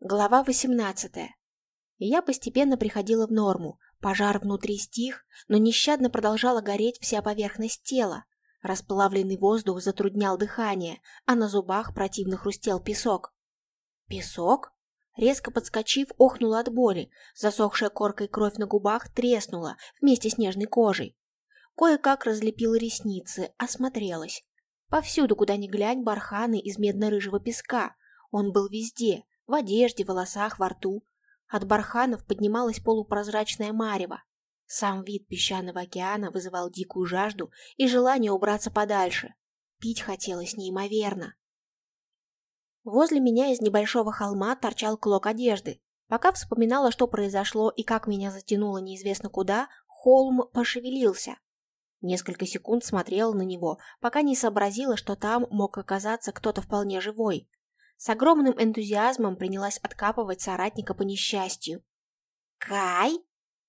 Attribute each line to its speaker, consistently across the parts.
Speaker 1: Глава 18. Я постепенно приходила в норму. Пожар внутри стих, но нещадно продолжала гореть вся поверхность тела. Расплавленный воздух затруднял дыхание, а на зубах противно хрустел песок. Песок? Резко подскочив, охнула от боли. Засохшая коркой кровь на губах треснула вместе с нежной кожей. Кое-как разлепила ресницы, осмотрелась. Повсюду, куда ни глянь, барханы из медно-рыжего песка. Он был везде, в одежде, волосах, во рту. От барханов поднималась полупрозрачная марево. Сам вид песчаного океана вызывал дикую жажду и желание убраться подальше. Пить хотелось неимоверно. Возле меня из небольшого холма торчал клок одежды. Пока вспоминала, что произошло и как меня затянуло неизвестно куда, холм пошевелился. Несколько секунд смотрела на него, пока не сообразила, что там мог оказаться кто-то вполне живой. С огромным энтузиазмом принялась откапывать соратника по несчастью. «Кай?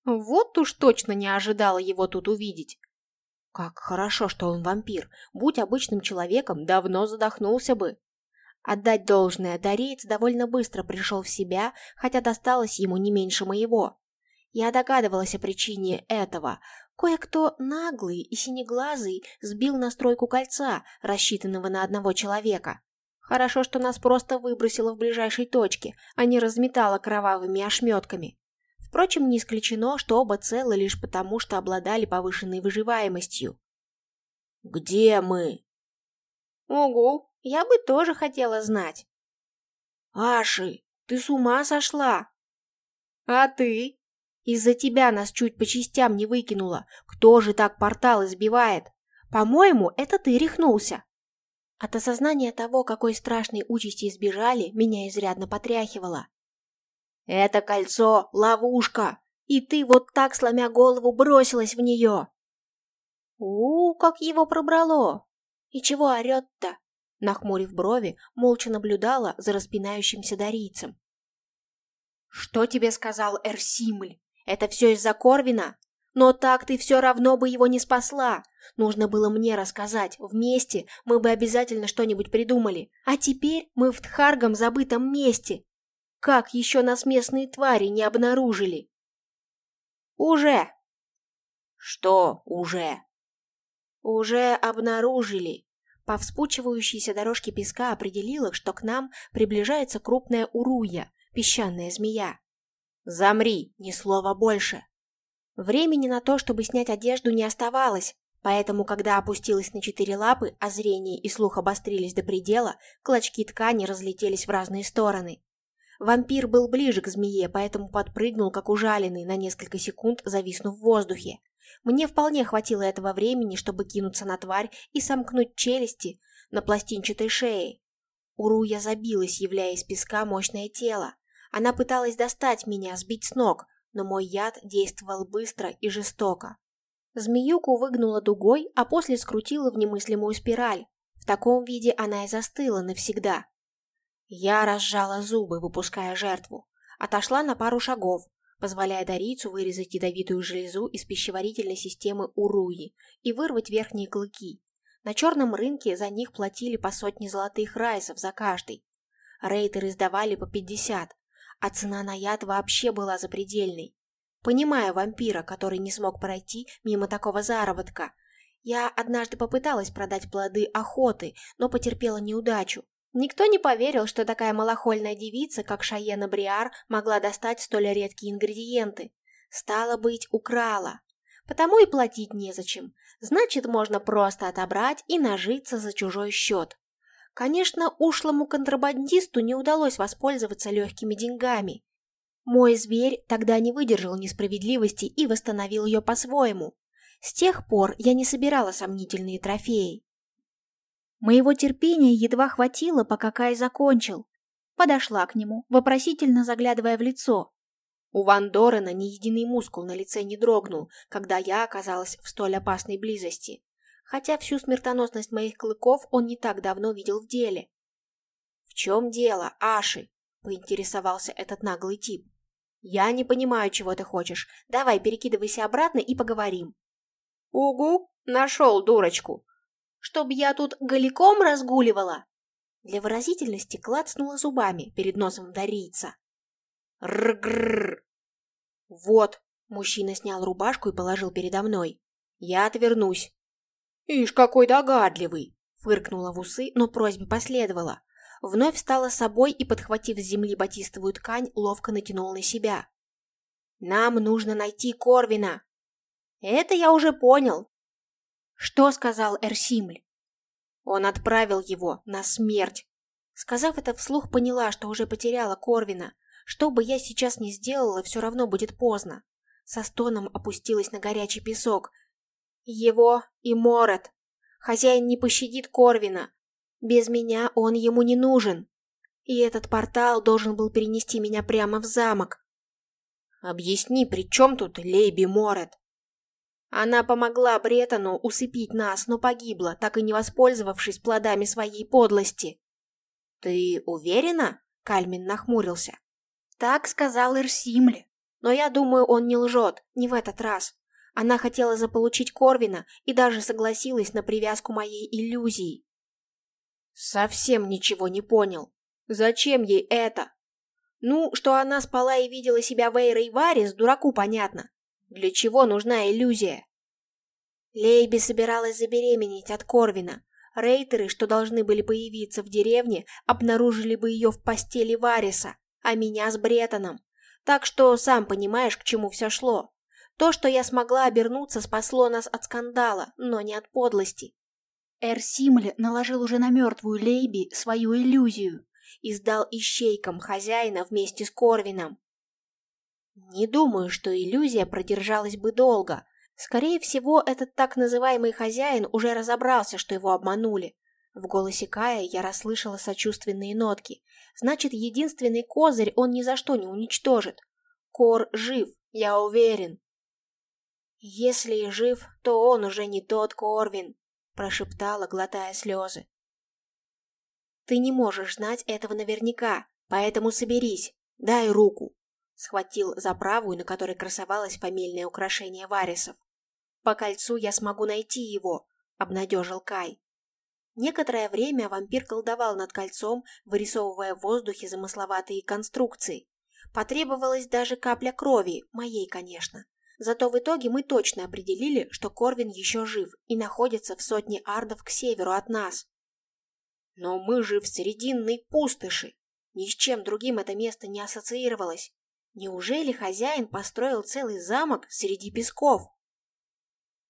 Speaker 1: Вот уж точно не ожидала его тут увидеть!» Как хорошо, что он вампир. Будь обычным человеком, давно задохнулся бы. Отдать должное, Дореец довольно быстро пришел в себя, хотя досталось ему не меньше моего. Я догадывалась о причине этого. Кое-кто наглый и синеглазый сбил настройку кольца, рассчитанного на одного человека. Хорошо, что нас просто выбросило в ближайшей точке, а не разметало кровавыми ошметками. Впрочем, не исключено, что оба целы лишь потому, что обладали повышенной выживаемостью. «Где мы?» «Угу, я бы тоже хотела знать». «Аши, ты с ума сошла?» «А ты?» «Из-за тебя нас чуть по частям не выкинуло. Кто же так портал избивает? По-моему, это ты рехнулся». От осознания того, какой страшной участи избежали, меня изрядно потряхивало. «Это кольцо — ловушка, и ты вот так, сломя голову, бросилась в нее!» «У, как его пробрало! И чего орет-то?» Нахмурив брови, молча наблюдала за распинающимся дарийцем. «Что тебе сказал Эрсимль? Это все из-за Корвина? Но так ты все равно бы его не спасла. Нужно было мне рассказать. Вместе мы бы обязательно что-нибудь придумали. А теперь мы в Тхаргом забытом месте. Как еще нас местные твари не обнаружили? Уже. Что уже? Уже обнаружили. По вспучивающейся дорожке песка определила, что к нам приближается крупная уруя, песчаная змея. Замри, ни слова больше. Времени на то, чтобы снять одежду, не оставалось, поэтому, когда опустилась на четыре лапы, а зрение и слух обострились до предела, клочки ткани разлетелись в разные стороны. Вампир был ближе к змее, поэтому подпрыгнул, как ужаленный, на несколько секунд зависнув в воздухе. Мне вполне хватило этого времени, чтобы кинуться на тварь и сомкнуть челюсти на пластинчатой шее. Уруя забилась, являя из песка мощное тело. Она пыталась достать меня, сбить с ног, но мой яд действовал быстро и жестоко. Змеюку выгнула дугой, а после скрутила в немыслимую спираль. В таком виде она и застыла навсегда. Я разжала зубы, выпуская жертву. Отошла на пару шагов, позволяя Дарицу вырезать ядовитую железу из пищеварительной системы Уруи и вырвать верхние клыки. На черном рынке за них платили по сотне золотых райсов за каждый. Рейтеры сдавали по пятьдесят, а цена на яд вообще была запредельной. Понимая вампира, который не смог пройти мимо такого заработка, я однажды попыталась продать плоды охоты, но потерпела неудачу. Никто не поверил, что такая малохольная девица, как Шаена Бриар, могла достать столь редкие ингредиенты. Стало быть, украла. Потому и платить незачем. Значит, можно просто отобрать и нажиться за чужой счет. Конечно, ушлому контрабандисту не удалось воспользоваться легкими деньгами. Мой зверь тогда не выдержал несправедливости и восстановил ее по-своему. С тех пор я не собирала сомнительные трофеи. Моего терпения едва хватило, пока Кай закончил. Подошла к нему, вопросительно заглядывая в лицо. У Ван Дорена ни единый мускул на лице не дрогнул, когда я оказалась в столь опасной близости хотя всю смертоносность моих клыков он не так давно видел в деле. «В чем дело, Аши?» — поинтересовался этот наглый тип. «Я не понимаю, чего ты хочешь. Давай, перекидывайся обратно и поговорим». «Угу, нашел дурочку. Чтоб я тут голиком разгуливала?» Для выразительности клацнула зубами перед носом дарийца. Ргррр. Вот, мужчина снял рубашку и положил передо мной. Я отвернусь. Ишь, какой догадливый, фыркнула в усы, но просьбе последовала. Вновь встала с собой и, подхватив с земли батистовую ткань, ловко натянула на себя. «Нам нужно найти Корвина!» «Это я уже понял!» «Что сказал Эрсимль?» «Он отправил его на смерть!» Сказав это вслух, поняла, что уже потеряла Корвина. Что бы я сейчас ни сделала, все равно будет поздно. Со стоном опустилась на горячий песок. Его и Морет. Хозяин не пощадит Корвина. Без меня он ему не нужен. И этот портал должен был перенести меня прямо в замок. Объясни, при чем тут Лейби Морет? Она помогла Бретону усыпить нас, но погибла, так и не воспользовавшись плодами своей подлости. «Ты уверена?» — Кальмин нахмурился. «Так сказал Ирсимль. Но я думаю, он не лжет, не в этот раз. Она хотела заполучить Корвина и даже согласилась на привязку моей иллюзии». «Совсем ничего не понял. Зачем ей это?» «Ну, что она спала и видела себя Вейрой Варис, дураку понятно. Для чего нужна иллюзия?» Лейби собиралась забеременеть от Корвина, Рейтеры, что должны были появиться в деревне, обнаружили бы ее в постели Вариса, а меня с Бретоном. Так что сам понимаешь, к чему все шло. То, что я смогла обернуться, спасло нас от скандала, но не от подлости. Эр Симль наложил уже на мертвую Лейби свою иллюзию и сдал ищейкам хозяина вместе с Корвином. Не думаю, что иллюзия продержалась бы долго, Скорее всего, этот так называемый хозяин уже разобрался, что его обманули. В голосе Кая я расслышала сочувственные нотки. Значит, единственный козырь он ни за что не уничтожит. Кор жив, я уверен. Если и жив, то он уже не тот Корвин, прошептала, глотая слезы. Ты не можешь знать этого наверняка, поэтому соберись, дай руку. Схватил за правую, на которой красовалось фамильное украшение Варисов. По кольцу я смогу найти его, обнадежил Кай. Некоторое время вампир колдовал над кольцом, вырисовывая в воздухе замысловатые конструкции. Потребовалась даже капля крови, моей, конечно. Зато в итоге мы точно определили, что Корвин еще жив и находится в сотне ардов к северу от нас. Но мы же в серединной пустоши. Ни с чем другим это место не ассоциировалось. Неужели хозяин построил целый замок среди песков?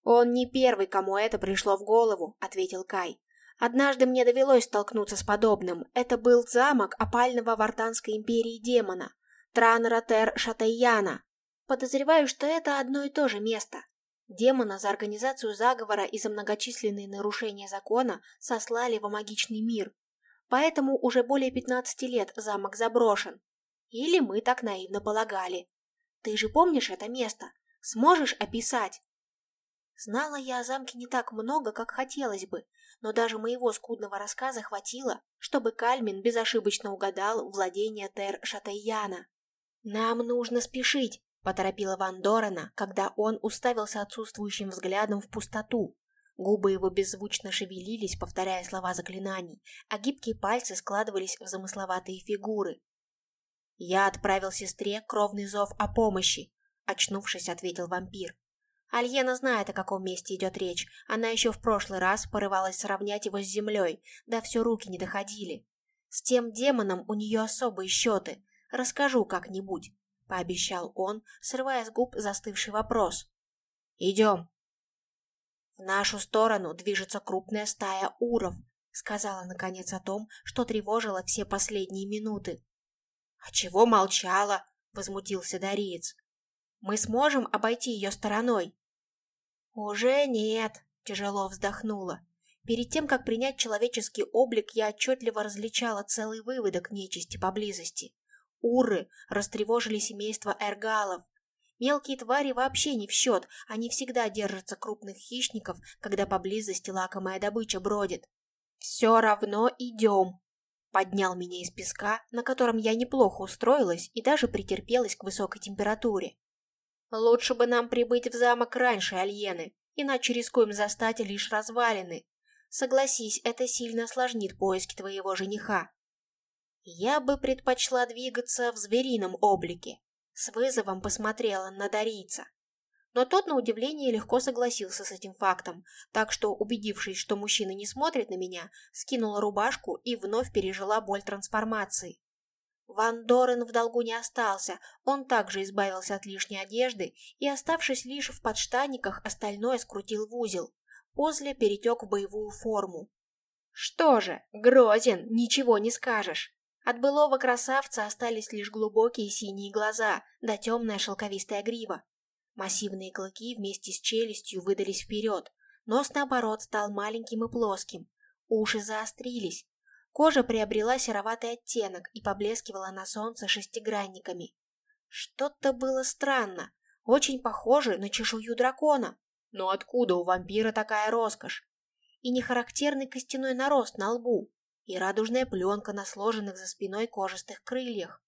Speaker 1: «Он не первый, кому это пришло в голову», — ответил Кай. «Однажды мне довелось столкнуться с подобным. Это был замок опального в Артанской империи демона, Транратер Шатайяна. Подозреваю, что это одно и то же место. Демона за организацию заговора и за многочисленные нарушения закона сослали в магичный мир. Поэтому уже более 15 лет замок заброшен. Или мы так наивно полагали. Ты же помнишь это место? Сможешь описать? Знала я о замке не так много, как хотелось бы, но даже моего скудного рассказа хватило, чтобы Кальмин безошибочно угадал владение Тер Шатайяна. «Нам нужно спешить», — поторопила Ван Дорена, когда он уставился отсутствующим взглядом в пустоту. Губы его беззвучно шевелились, повторяя слова заклинаний, а гибкие пальцы складывались в замысловатые фигуры. «Я отправил сестре кровный зов о помощи», — очнувшись, ответил вампир. Альена знает, о каком месте идет речь. Она еще в прошлый раз порывалась сравнять его с землей, да все руки не доходили. С тем демоном у нее особые счеты. Расскажу как-нибудь, — пообещал он, срывая с губ застывший вопрос. «Идем». «В нашу сторону движется крупная стая уров», — сказала наконец о том, что тревожило все последние минуты. «А чего молчала?» — возмутился Дариец. «Мы сможем обойти ее стороной?» «Уже нет», — тяжело вздохнула. Перед тем, как принять человеческий облик, я отчетливо различала целый выводок нечисти поблизости. Уры растревожили семейство эргалов. Мелкие твари вообще не в счет, они всегда держатся крупных хищников, когда поблизости лакомая добыча бродит. «Все равно идем», — поднял меня из песка, на котором я неплохо устроилась и даже претерпелась к высокой температуре. Лучше бы нам прибыть в замок раньше Альены, иначе рискуем застать лишь развалины. Согласись, это сильно осложнит поиски твоего жениха. Я бы предпочла двигаться в зверином облике. С вызовом посмотрела на Дарийца. Но тот, на удивление, легко согласился с этим фактом, так что, убедившись, что мужчина не смотрит на меня, скинула рубашку и вновь пережила боль трансформации. Ван Дорен в долгу не остался, он также избавился от лишней одежды и, оставшись лишь в подштанниках, остальное скрутил в узел. После перетек в боевую форму. Что же, грозен, ничего не скажешь. От былого красавца остались лишь глубокие синие глаза да темная шелковистая грива. Массивные клыки вместе с челюстью выдались вперед, нос, наоборот, стал маленьким и плоским, уши заострились, кожа приобрела сероватый оттенок и поблескивала на солнце шестигранниками. Что-то было странно, очень похоже на чешую дракона. Но откуда у вампира такая роскошь? И нехарактерный костяной нарост на лбу, и радужная пленка на сложенных за спиной кожистых крыльях.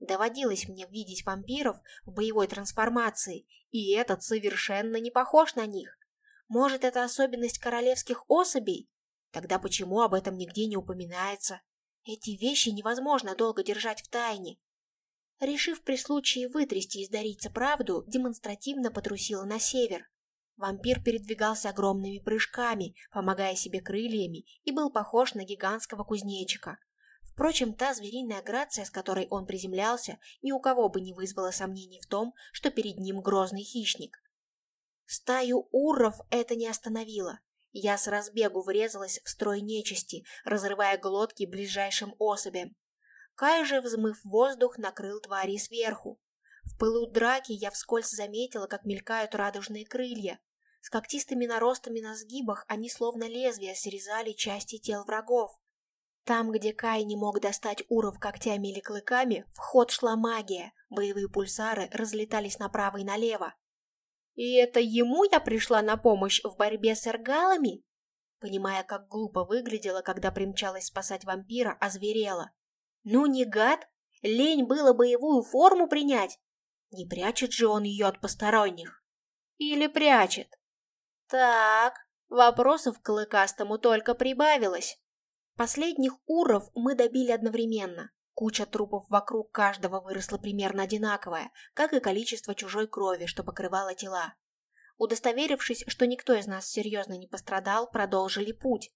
Speaker 1: Доводилось мне видеть вампиров в боевой трансформации, и этот совершенно не похож на них. Может, это особенность королевских особей? Тогда почему об этом нигде не упоминается? Эти вещи невозможно долго держать в тайне. Решив при случае вытрясти из Дарица правду, демонстративно потрусила на север. Вампир передвигался огромными прыжками, помогая себе крыльями, и был похож на гигантского кузнечика. Впрочем, та звериная грация, с которой он приземлялся, ни у кого бы не вызвала сомнений в том, что перед ним грозный хищник. Стаю урров это не остановило. Я с разбегу врезалась в строй нечисти, разрывая глотки ближайшим особям. Кай же, взмыв воздух, накрыл твари сверху. В пылу драки я вскользь заметила, как мелькают радужные крылья. С когтистыми наростами на сгибах они словно лезвия срезали части тел врагов. Там, где Кай не мог достать уров когтями или клыками, в ход шла магия, боевые пульсары разлетались направо и налево. «И это ему я пришла на помощь в борьбе с эргалами?» Понимая, как глупо выглядела, когда примчалась спасать вампира, озверела. «Ну не гад! Лень было боевую форму принять! Не прячет же он ее от посторонних. Или прячет? Так, вопросов к Клыкастому только прибавилось. Последних уров мы добили одновременно. Куча трупов вокруг каждого выросла примерно одинаковая, как и количество чужой крови, что покрывало тела. Удостоверившись, что никто из нас серьезно не пострадал, продолжили путь.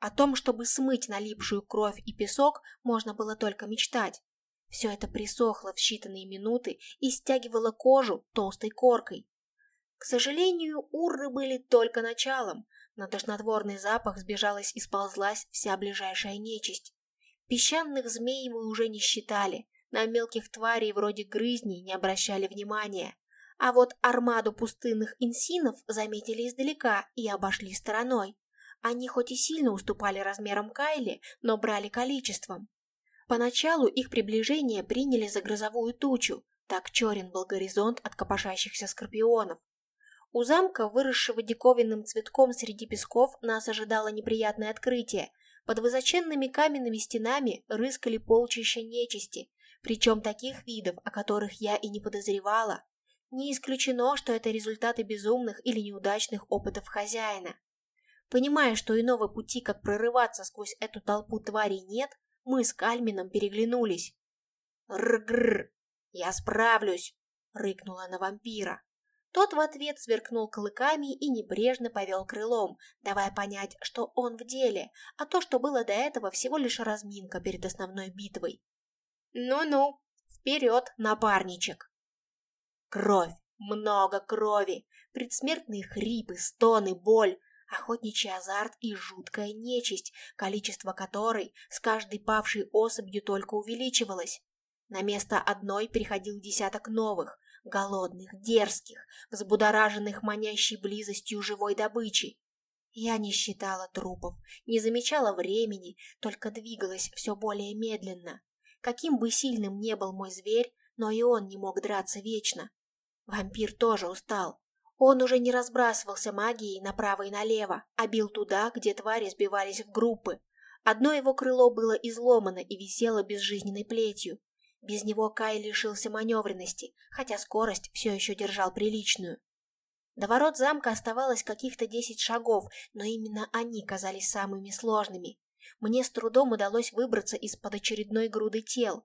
Speaker 1: О том, чтобы смыть налипшую кровь и песок, можно было только мечтать. Все это присохло в считанные минуты и стягивало кожу толстой коркой. К сожалению, урры были только началом. На тошнотворный запах сбежалась и сползлась вся ближайшая нечисть. Песчаных змей мы уже не считали, на мелких тварей вроде грызней не обращали внимания. А вот армаду пустынных инсинов заметили издалека и обошли стороной. Они хоть и сильно уступали размерам Кайли, но брали количеством. Поначалу их приближение приняли за грозовую тучу, так черен был горизонт от копошащихся скорпионов. У замка, выросшего диковинным цветком среди песков, нас ожидало неприятное открытие. Под высоченными каменными стенами рыскали полчища нечисти, причем таких видов, о которых я и не подозревала. Не исключено, что это результаты безумных или неудачных опытов хозяина. Понимая, что иного пути, как прорываться сквозь эту толпу тварей нет, мы с Кальмином переглянулись. «Ргр! Я справлюсь!» — рыкнула на вампира. Тот в ответ сверкнул клыками и небрежно повел крылом, давая понять, что он в деле, а то, что было до этого, всего лишь разминка перед основной битвой. «Ну-ну, вперед, напарничек!» Кровь, много крови, предсмертные хрипы, стоны, боль, охотничий азарт и жуткая нечисть, количество которой с каждой павшей особью только увеличивалось. На место одной переходил десяток новых, голодных, дерзких, взбудораженных манящей близостью живой добычи. Я не считала трупов, не замечала времени, только двигалась все более медленно. Каким бы сильным не был мой зверь, но и он не мог драться вечно. Вампир тоже устал, он уже не разбрасывался магией направо и налево, а бил туда, где твари сбивались в группы. Одно его крыло было изломано и висело безжизненной плетью. Без него Кай лишился маневренности, хотя скорость все еще держал приличную. До ворот замка оставалось каких-то десять шагов, но именно они казались самыми сложными. мне с трудом удалось выбраться из-под очередной груды тел.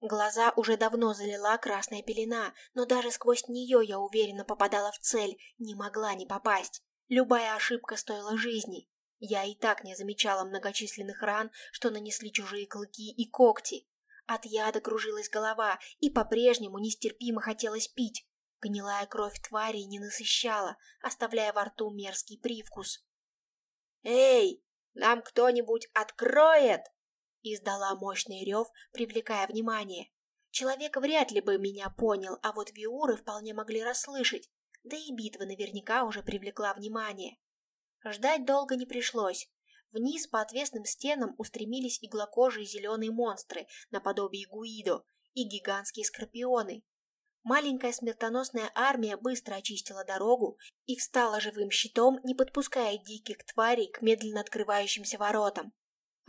Speaker 1: Глаза уже давно залила красная пелена, но даже сквозь нее я уверенно попадала в цель, не могла не попасть. Любая ошибка стоила жизни. Я и так не замечала многочисленных ран, что нанесли чужие клыки и когти. От яда кружилась голова, и по-прежнему нестерпимо хотелось пить. Гнилая кровь твари не насыщала, оставляя во рту мерзкий привкус. «Эй, нам кто-нибудь откроет?» Издала мощный рев, привлекая внимание. Человек вряд ли бы меня понял, а вот виуры вполне могли расслышать, да и битва наверняка уже привлекла внимание. Ждать долго не пришлось. Вниз по отвесным стенам устремились иглокожие зеленые монстры, наподобие Гуидо, и гигантские скорпионы. Маленькая смертоносная армия быстро очистила дорогу и встала живым щитом, не подпуская диких тварей к медленно открывающимся воротам.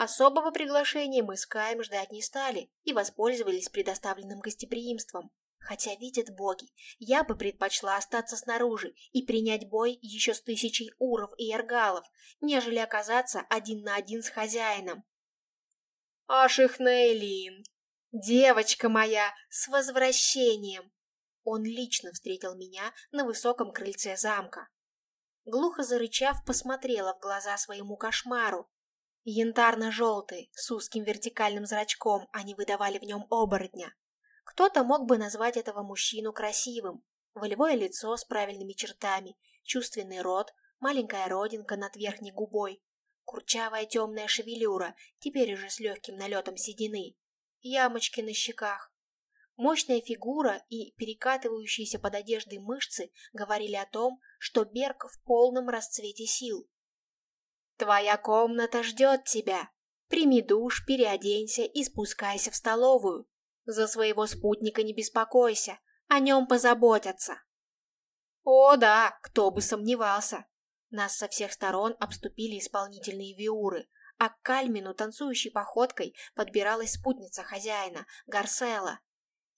Speaker 1: Особого приглашения мы с Каем ждать не стали и воспользовались предоставленным гостеприимством. Хотя, видят боги, я бы предпочла остаться снаружи и принять бой еще с тысячей уров и эргалов, нежели оказаться один на один с хозяином. «Аших Нейлин! Девочка моя, с возвращением!» Он лично встретил меня на высоком крыльце замка. Глухо зарычав, посмотрела в глаза своему кошмару. Янтарно-желтый, с узким вертикальным зрачком, они выдавали в нем оборотня. Кто-то мог бы назвать этого мужчину красивым. Волевое лицо с правильными чертами, чувственный рот, маленькая родинка над верхней губой, курчавая темная шевелюра, теперь уже с легким налетом седины, ямочки на щеках. Мощная фигура и перекатывающиеся под одеждой мышцы говорили о том, что Берг в полном расцвете сил. «Твоя комната ждет тебя. Прими душ, переоденься и спускайся в столовую. За своего спутника не беспокойся, о нем позаботятся». О да, кто бы сомневался. Нас со всех сторон обступили исполнительные виуры, а к Кальмину танцующей походкой подбиралась спутница хозяина, Гарсела.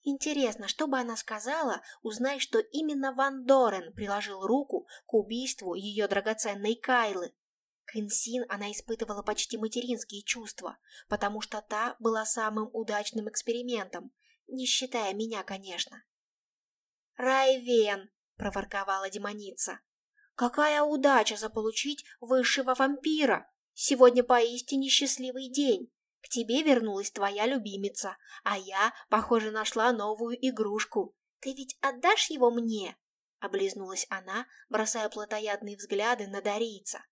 Speaker 1: Интересно, что бы она сказала, узнай, что именно Ван Дорен приложил руку к убийству ее драгоценной Кайлы. К Инсин она испытывала почти материнские чувства, потому что та была самым удачным экспериментом, не считая меня, конечно. «Райвен!» — проворковала демоница. «Какая удача заполучить высшего вампира! Сегодня поистине счастливый день!» К тебе вернулась твоя любимица, а я, похоже, нашла новую игрушку. Ты ведь отдашь его мне?» Облизнулась она, бросая плотоядные взгляды на Дарийца.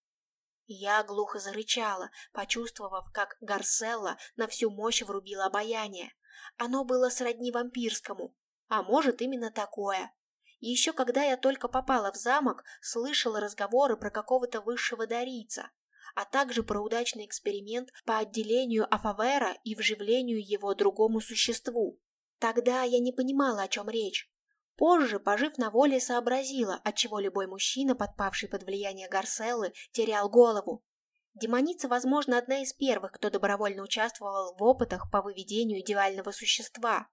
Speaker 1: Я глухо зарычала, почувствовав, как Гарселла на всю мощь врубила обаяние. Оно было сродни вампирскому, а может именно такое. Еще когда я только попала в замок, слышала разговоры про какого-то высшего дарийца а также про удачный эксперимент по отделению Афавера и вживлению его другому существу. Тогда я не понимала, о чем речь. Позже, пожив на воле, сообразила, отчего любой мужчина, подпавший под влияние Гарселлы, терял голову. Демоница, возможно, одна из первых, кто добровольно участвовал в опытах по выведению идеального существа.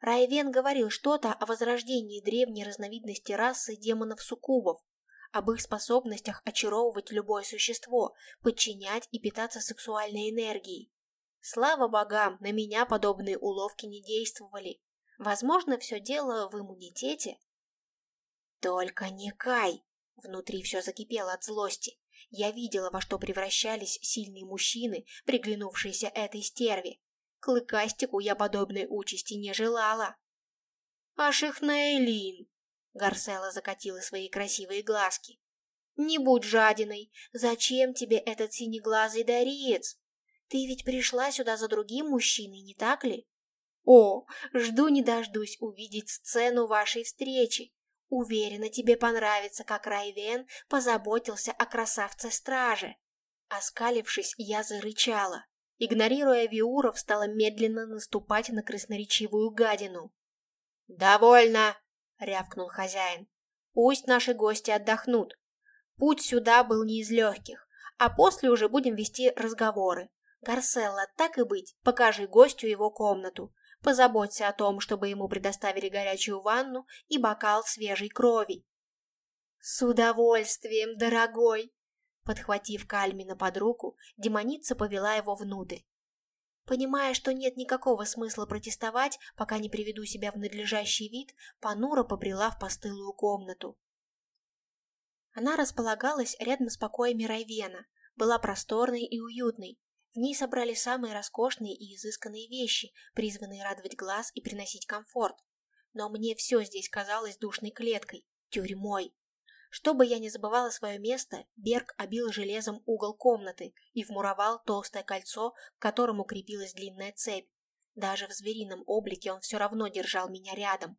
Speaker 1: Райвен говорил что-то о возрождении древней разновидности расы демонов-суккубов, об их способностях очаровывать любое существо, подчинять и питаться сексуальной энергией. Слава богам, на меня подобные уловки не действовали. Возможно, все дело в иммунитете. Только не Кай! Внутри все закипело от злости. Я видела, во что превращались сильные мужчины, приглянувшиеся этой стерве. Клыкастику я подобной участи не желала. «Аж их Нейлин!» Гарсела закатила свои красивые глазки. «Не будь жадиной! Зачем тебе этот синеглазый дариец? Ты ведь пришла сюда за другим мужчиной, не так ли? О, жду не дождусь увидеть сцену вашей встречи. Уверена, тебе понравится, как Райвен позаботился о красавце-страже». Оскалившись, я зарычала. Игнорируя Виуров, стала медленно наступать на красноречивую гадину. «Довольно!» — рявкнул хозяин. «Пусть наши гости отдохнут. Путь сюда был не из легких, а после уже будем вести разговоры. Гарселла, так и быть, покажи гостю его комнату. Позаботься о том, чтобы ему предоставили горячую ванну и бокал свежей крови». «С удовольствием, дорогой!» Подхватив Кальмина под руку, демоница повела его внутрь. Понимая, что нет никакого смысла протестовать, пока не приведу себя в надлежащий вид, Панура побрела в постылую комнату. Она располагалась рядом с покоями Райвена, была просторной и уютной. В ней собрали самые роскошные и изысканные вещи, призванные радовать глаз и приносить комфорт. Но мне все здесь казалось душной клеткой, тюрьмой. Чтобы я не забывала свое место, Берг обил железом угол комнаты и вмуровал толстое кольцо, к которому крепилась длинная цепь. Даже в зверином облике он все равно держал меня рядом.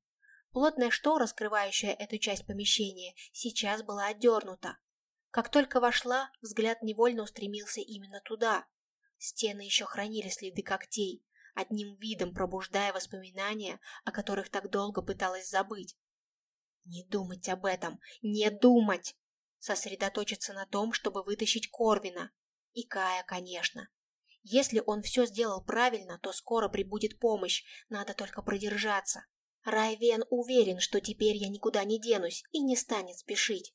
Speaker 1: Плотная штора, скрывающая эту часть помещения, сейчас была отдернута. Как только вошла, взгляд невольно устремился именно туда. Стены еще хранили следы когтей, одним видом пробуждая воспоминания, о которых так долго пыталась забыть. Не думать об этом, не думать! Сосредоточиться на том, чтобы вытащить Корвина. И Кая, конечно. Если он все сделал правильно, то скоро прибудет помощь, надо только продержаться. Райвен уверен, что теперь я никуда не денусь и не станет спешить.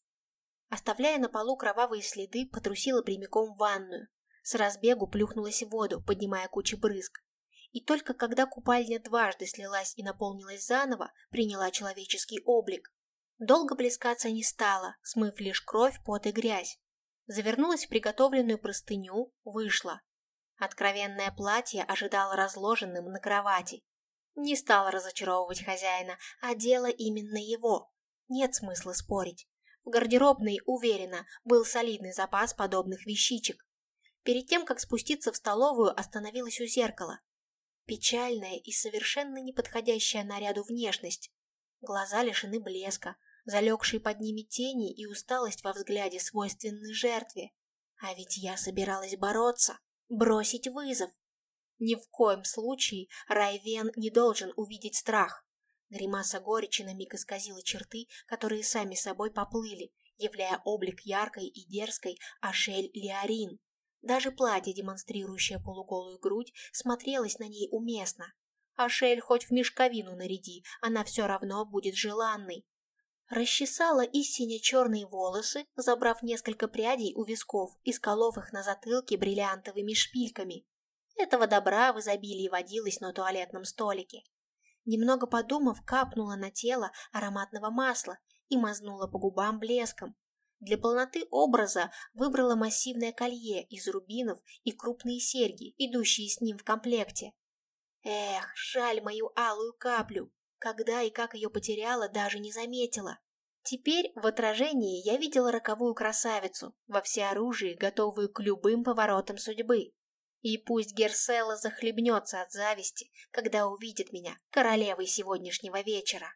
Speaker 1: Оставляя на полу кровавые следы, потрусила прямиком в ванную. С разбегу плюхнулась в воду, поднимая кучу брызг. И только когда купальня дважды слилась и наполнилась заново, приняла человеческий облик. Долго плескаться не стала, смыв лишь кровь, пот и грязь. Завернулась в приготовленную простыню, вышла. Откровенное платье ожидало разложенным на кровати. Не стала разочаровывать хозяина, а дело именно его. Нет смысла спорить. В гардеробной, уверена, был солидный запас подобных вещичек. Перед тем, как спуститься в столовую, остановилась у зеркала. Печальная и совершенно неподходящая наряду внешность. Глаза лишены блеска, залегшие под ними тени и усталость во взгляде свойственны жертве. А ведь я собиралась бороться, бросить вызов, ни в коем случае Райвен не должен увидеть страх. Гримаса горечи на миг исказила черты, которые сами собой поплыли, являя облик яркой и дерзкой Ашель Леорин. Даже платье, демонстрирующее полуголую грудь, смотрелось на ней уместно. Ашель хоть в мешковину наряди, она все равно будет желанной. Расчесала и сине-черные волосы, забрав несколько прядей у висков и сколов их на затылке бриллиантовыми шпильками. Этого добра в изобилии водилось на туалетном столике. Немного подумав, капнула на тело ароматного масла и мазнула по губам блеском. Для полноты образа выбрала массивное колье из рубинов и крупные серьги, идущие с ним в комплекте. Эх, жаль мою алую каплю. Когда и как ее потеряла, даже не заметила. Теперь в отражении я видела роковую красавицу, во всеоружии, готовую к любым поворотам судьбы. И пусть Герсела захлебнется от зависти, когда увидит меня королевой сегодняшнего вечера.